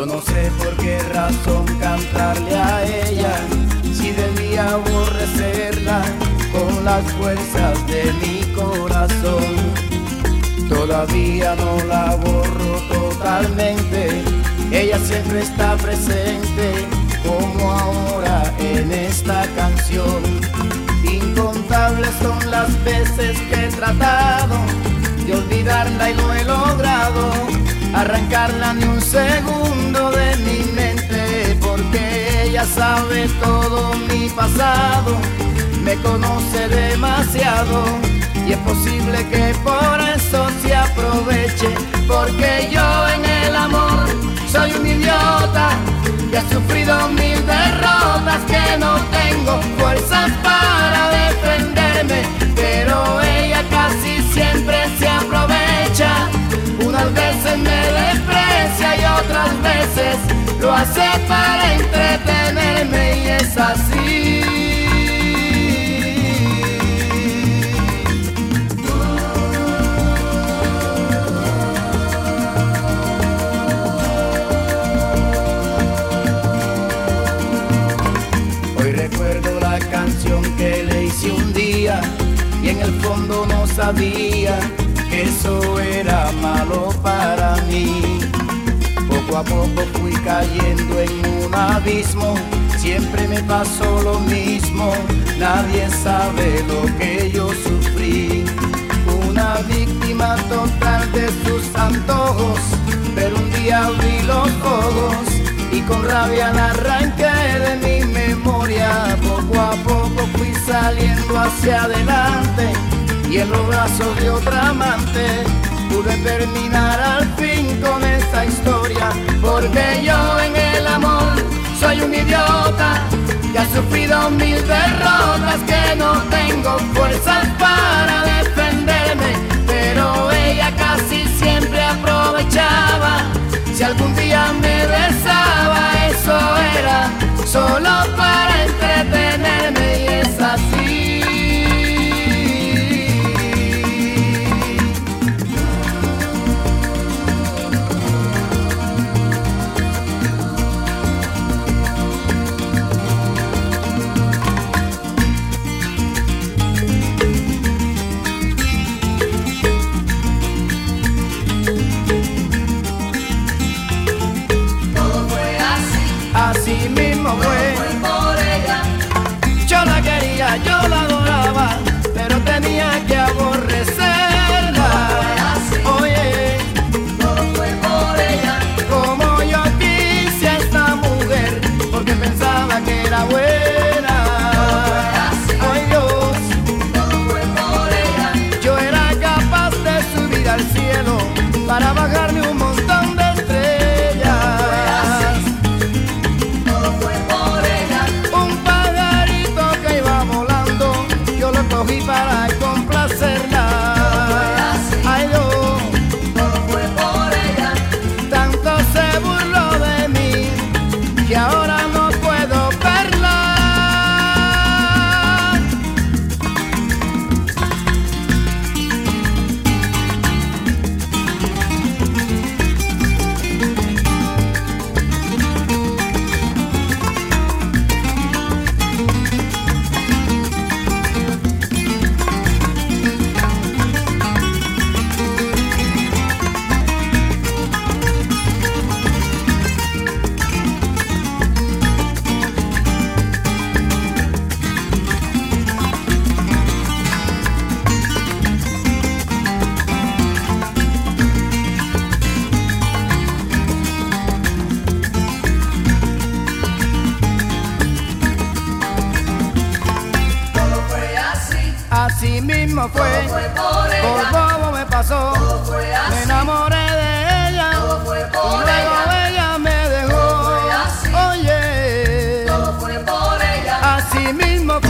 Yo no sé por qué razón cantarle a ella, si debía aborrecerla con las fuerzas de mi corazón. Todavía no la borro totalmente, ella siempre está presente, como ahora en esta canción. Incontables son las veces que he tratado de olvidarla y no he logrado arrancarla ni un segundo ella sabe todo mi pasado, me conoce demasiado y es posible que por eso se aproveche el fondo no sabía que eso era malo para mí. Poco a poco fui cayendo en un abismo, siempre me pasó lo mismo, nadie sabe lo que yo sufrí. Una víctima total de sus antojos, pero un día abrí los ojos y con rabia la arranqué fui saliendo hacia adelante y en los brazos de otra amante pude terminar al fin con esta historia. Porque yo en el amor soy un idiota que ha sufrido mil derrotas que no tengo fuerzas para defenderme, pero ella casi siempre aprovechaba si algún día me besaba, eso era solo para Así mismo fue, por bobo me pasó, me enamoré de ella, y luego ella me dejó. Oye, fue por ella. así mismo fue.